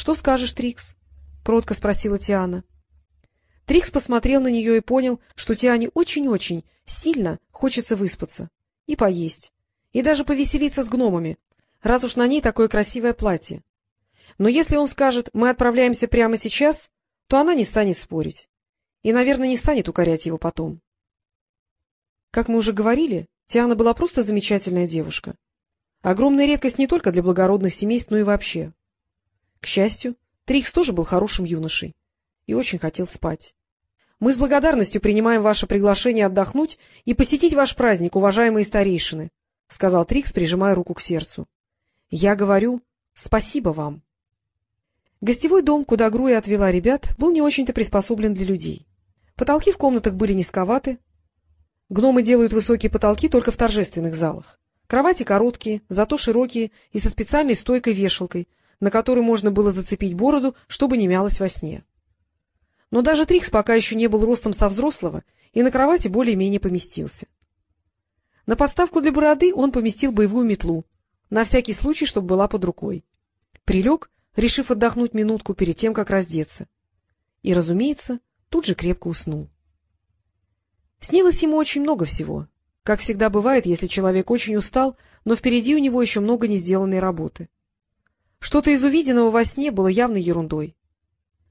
Что скажешь, Трикс? — кротко спросила Тиана. Трикс посмотрел на нее и понял, что Тиане очень-очень сильно хочется выспаться и поесть, и даже повеселиться с гномами, раз уж на ней такое красивое платье. Но если он скажет «мы отправляемся прямо сейчас», то она не станет спорить и, наверное, не станет укорять его потом. Как мы уже говорили, Тиана была просто замечательная девушка. Огромная редкость не только для благородных семейств, но и вообще. К счастью, Трикс тоже был хорошим юношей и очень хотел спать. Мы с благодарностью принимаем ваше приглашение отдохнуть и посетить ваш праздник, уважаемые старейшины, — сказал Трикс, прижимая руку к сердцу. — Я говорю спасибо вам. Гостевой дом, куда Груя отвела ребят, был не очень-то приспособлен для людей. Потолки в комнатах были низковаты. Гномы делают высокие потолки только в торжественных залах. Кровати короткие, зато широкие и со специальной стойкой-вешалкой, на которой можно было зацепить бороду, чтобы не мялась во сне. Но даже Трикс пока еще не был ростом со взрослого и на кровати более-менее поместился. На подставку для бороды он поместил боевую метлу, на всякий случай, чтобы была под рукой. Прилег, решив отдохнуть минутку перед тем, как раздеться. И, разумеется, тут же крепко уснул. Снилось ему очень много всего, как всегда бывает, если человек очень устал, но впереди у него еще много не сделанной работы. Что-то из увиденного во сне было явной ерундой.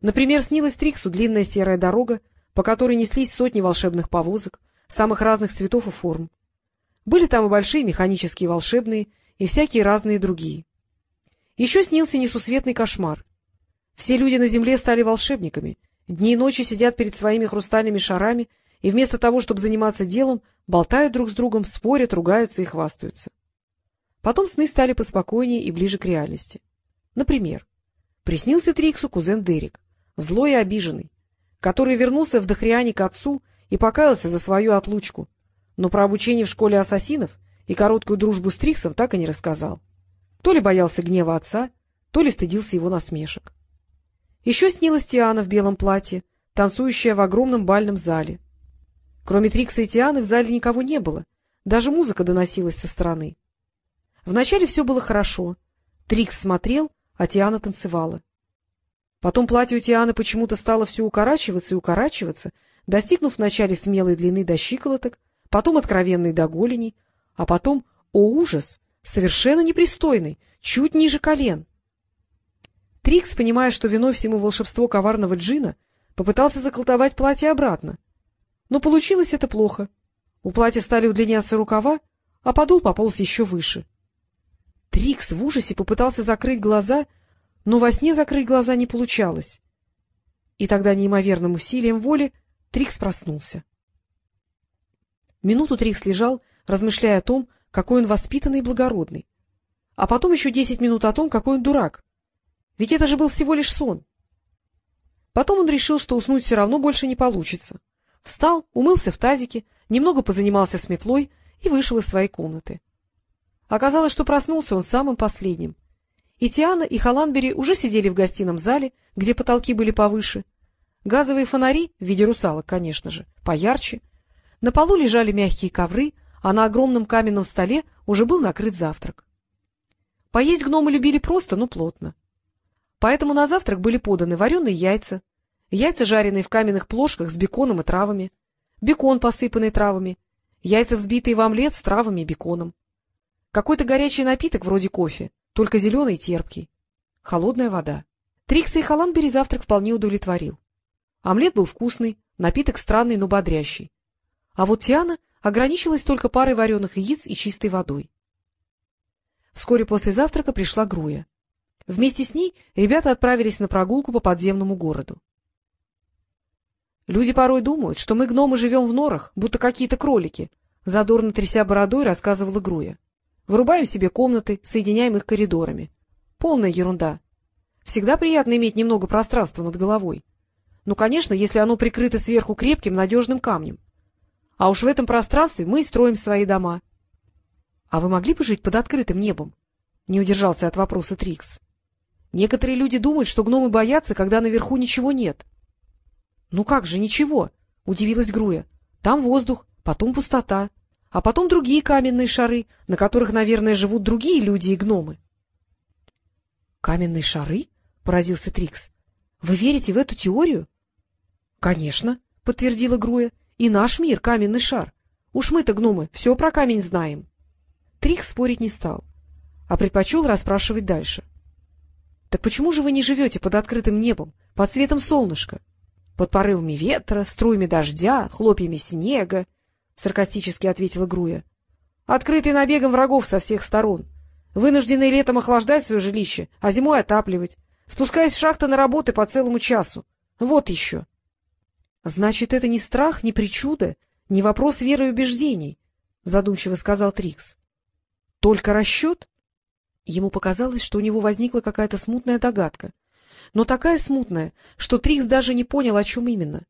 Например, снилась Триксу длинная серая дорога, по которой неслись сотни волшебных повозок, самых разных цветов и форм. Были там и большие механические волшебные, и всякие разные другие. Еще снился несусветный кошмар. Все люди на земле стали волшебниками, дни и ночи сидят перед своими хрустальными шарами и вместо того, чтобы заниматься делом, болтают друг с другом, спорят, ругаются и хвастаются. Потом сны стали поспокойнее и ближе к реальности. Например, приснился Триксу кузен Дерек, злой и обиженный, который вернулся в Дохриане к отцу и покаялся за свою отлучку, но про обучение в школе ассасинов и короткую дружбу с Триксом так и не рассказал. То ли боялся гнева отца, то ли стыдился его насмешек. Еще снилась Тиана в белом платье, танцующая в огромном бальном зале. Кроме Трикса и Тианы в зале никого не было, даже музыка доносилась со стороны. Вначале все было хорошо. Трикс смотрел, а Тиана танцевала. Потом платье у Тианы почему-то стало все укорачиваться и укорачиваться, достигнув вначале смелой длины до щиколоток, потом откровенной до голеней, а потом, о ужас, совершенно непристойный, чуть ниже колен. Трикс, понимая, что виной всему волшебство коварного джина, попытался заколдовать платье обратно. Но получилось это плохо. У платья стали удлиняться рукава, а подол пополз еще выше. Трикс в ужасе попытался закрыть глаза, но во сне закрыть глаза не получалось. И тогда неимоверным усилием воли Трикс проснулся. Минуту Трикс лежал, размышляя о том, какой он воспитанный и благородный. А потом еще десять минут о том, какой он дурак. Ведь это же был всего лишь сон. Потом он решил, что уснуть все равно больше не получится. Встал, умылся в тазике, немного позанимался с метлой и вышел из своей комнаты. Оказалось, что проснулся он самым последним. И Тиана, и Халанбери уже сидели в гостином зале, где потолки были повыше. Газовые фонари, в виде русалок, конечно же, поярче. На полу лежали мягкие ковры, а на огромном каменном столе уже был накрыт завтрак. Поесть гномы любили просто, но плотно. Поэтому на завтрак были поданы вареные яйца, яйца, жареные в каменных плошках с беконом и травами, бекон, посыпанный травами, яйца, взбитые в омлет с травами и беконом. Какой-то горячий напиток вроде кофе, только зеленый и терпкий. Холодная вода. Трикса и Халамбери завтрак вполне удовлетворил. Омлет был вкусный, напиток странный, но бодрящий. А вот Тиана ограничилась только парой вареных яиц и чистой водой. Вскоре после завтрака пришла Груя. Вместе с ней ребята отправились на прогулку по подземному городу. Люди порой думают, что мы, гномы, живем в норах, будто какие-то кролики, — задорно тряся бородой рассказывала Груя. Вырубаем себе комнаты, соединяем их коридорами. Полная ерунда. Всегда приятно иметь немного пространства над головой. Ну, конечно, если оно прикрыто сверху крепким, надежным камнем. А уж в этом пространстве мы и строим свои дома. — А вы могли бы жить под открытым небом? — не удержался от вопроса Трикс. — Некоторые люди думают, что гномы боятся, когда наверху ничего нет. — Ну как же ничего? — удивилась Груя. — Там воздух, потом пустота а потом другие каменные шары, на которых, наверное, живут другие люди и гномы. — Каменные шары? — поразился Трикс. — Вы верите в эту теорию? — Конечно, — подтвердила Груя. — И наш мир — каменный шар. Уж мы-то, гномы, все про камень знаем. Трикс спорить не стал, а предпочел расспрашивать дальше. — Так почему же вы не живете под открытым небом, под светом солнышка? Под порывами ветра, струями дождя, хлопьями снега, — саркастически ответила Груя. — Открытый набегом врагов со всех сторон. Вынужденный летом охлаждать свое жилище, а зимой отапливать, спускаясь в шахты на работы по целому часу. Вот еще. — Значит, это не страх, не причуда, не вопрос веры и убеждений, — задумчиво сказал Трикс. — Только расчет? Ему показалось, что у него возникла какая-то смутная догадка. Но такая смутная, что Трикс даже не понял, о чем именно.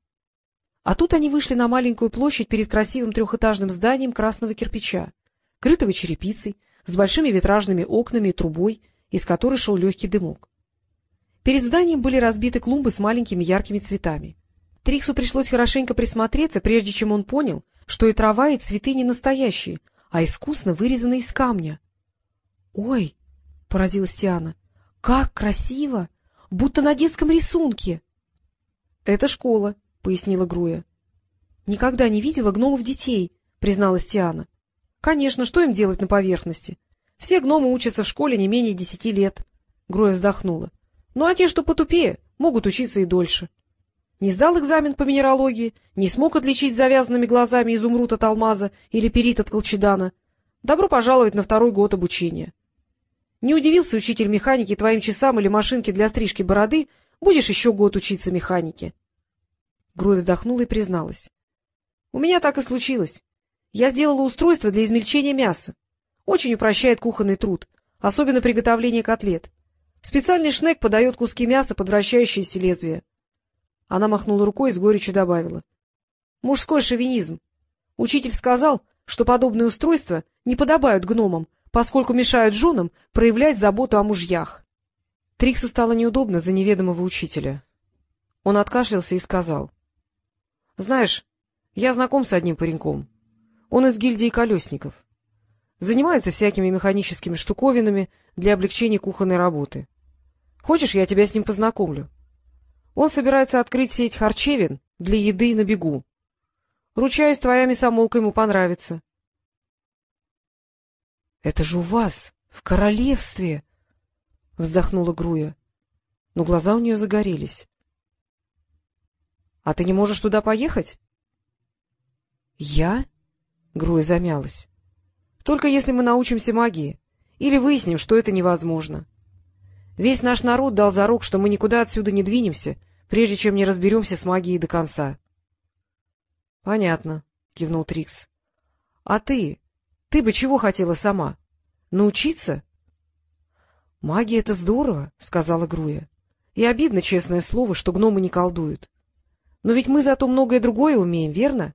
А тут они вышли на маленькую площадь перед красивым трехэтажным зданием красного кирпича, крытого черепицей, с большими витражными окнами и трубой, из которой шел легкий дымок. Перед зданием были разбиты клумбы с маленькими яркими цветами. Триксу пришлось хорошенько присмотреться, прежде чем он понял, что и трава, и цветы не настоящие, а искусно вырезаны из камня. — Ой! — поразилась Тиана. — Как красиво! Будто на детском рисунке! — Это школа, — пояснила Груя. — Никогда не видела гномов детей, — призналась Тиана. — Конечно, что им делать на поверхности? Все гномы учатся в школе не менее десяти лет. Груя вздохнула. — Ну а те, что потупее, могут учиться и дольше. — не сдал экзамен по минералогии, не смог отличить завязанными глазами изумруд от алмаза или перит от колчедана. Добро пожаловать на второй год обучения. Не удивился учитель механики твоим часам или машинке для стрижки бороды, будешь еще год учиться механике. Грой вздохнула и призналась. — У меня так и случилось. Я сделала устройство для измельчения мяса. Очень упрощает кухонный труд, особенно приготовление котлет. Специальный шнек подает куски мяса под вращающееся лезвие. Она махнула рукой и с горечью добавила. — Мужской шовинизм. Учитель сказал, что подобные устройства не подобают гномам, поскольку мешают женам проявлять заботу о мужьях. Триксу стало неудобно за неведомого учителя. Он откашлялся и сказал. — Знаешь, я знаком с одним пареньком. Он из гильдии колесников. Занимается всякими механическими штуковинами для облегчения кухонной работы. Хочешь, я тебя с ним познакомлю? — он собирается открыть сеть харчевин для еды на бегу. Ручаюсь, твоя мясомолка ему понравится. — Это же у вас, в королевстве! — вздохнула Груя. Но глаза у нее загорелись. — А ты не можешь туда поехать? — Я? — Груя замялась. — Только если мы научимся магии или выясним, что это невозможно. Весь наш народ дал зарок, что мы никуда отсюда не двинемся, прежде чем не разберемся с магией до конца. — Понятно, — кивнул Трикс. — А ты? Ты бы чего хотела сама? Научиться? — Магия — это здорово, — сказала Груя. — И обидно, честное слово, что гномы не колдуют. Но ведь мы зато многое другое умеем, верно?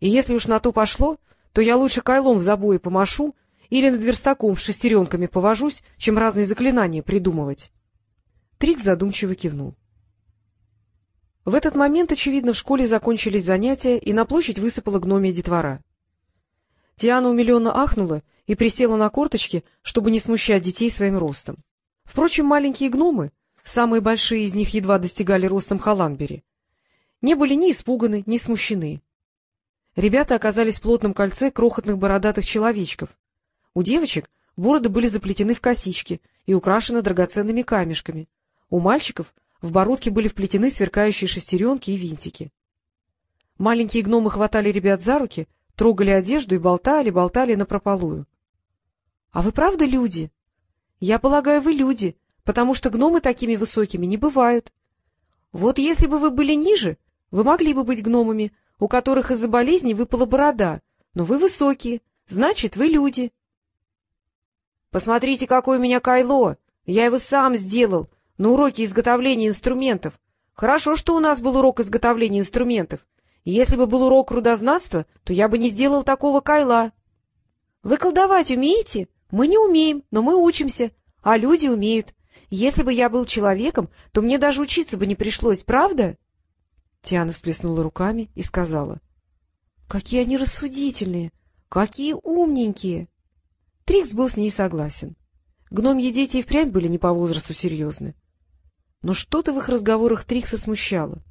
И если уж на то пошло, то я лучше кайлом в забое помашу или над верстаком с шестеренками повожусь, чем разные заклинания придумывать. Трик задумчиво кивнул. В этот момент, очевидно, в школе закончились занятия, и на площадь высыпала гномия детвора. Диана умиленно ахнула и присела на корточки, чтобы не смущать детей своим ростом. Впрочем, маленькие гномы, самые большие из них едва достигали ростом Халанбери, не были ни испуганы, ни смущены. Ребята оказались в плотном кольце крохотных бородатых человечков, у девочек бороды были заплетены в косички и украшены драгоценными камешками. У мальчиков в бородки были вплетены сверкающие шестеренки и винтики. Маленькие гномы хватали ребят за руки, трогали одежду и болтали, болтали напропалую. — А вы правда люди? — Я полагаю, вы люди, потому что гномы такими высокими не бывают. Вот если бы вы были ниже, вы могли бы быть гномами, у которых из-за болезни выпала борода, но вы высокие, значит, вы люди. — Посмотрите, какое у меня кайло! Я его сам сделал на уроке изготовления инструментов. Хорошо, что у нас был урок изготовления инструментов. Если бы был урок рудознатства, то я бы не сделал такого кайла. — Вы колдовать умеете? Мы не умеем, но мы учимся. А люди умеют. Если бы я был человеком, то мне даже учиться бы не пришлось, правда? Тиана всплеснула руками и сказала. — Какие они рассудительные! Какие умненькие! Трикс был с ней согласен. Гномьи дети и впрямь были не по возрасту серьезны. но что-то в их разговорах Трикса смущало.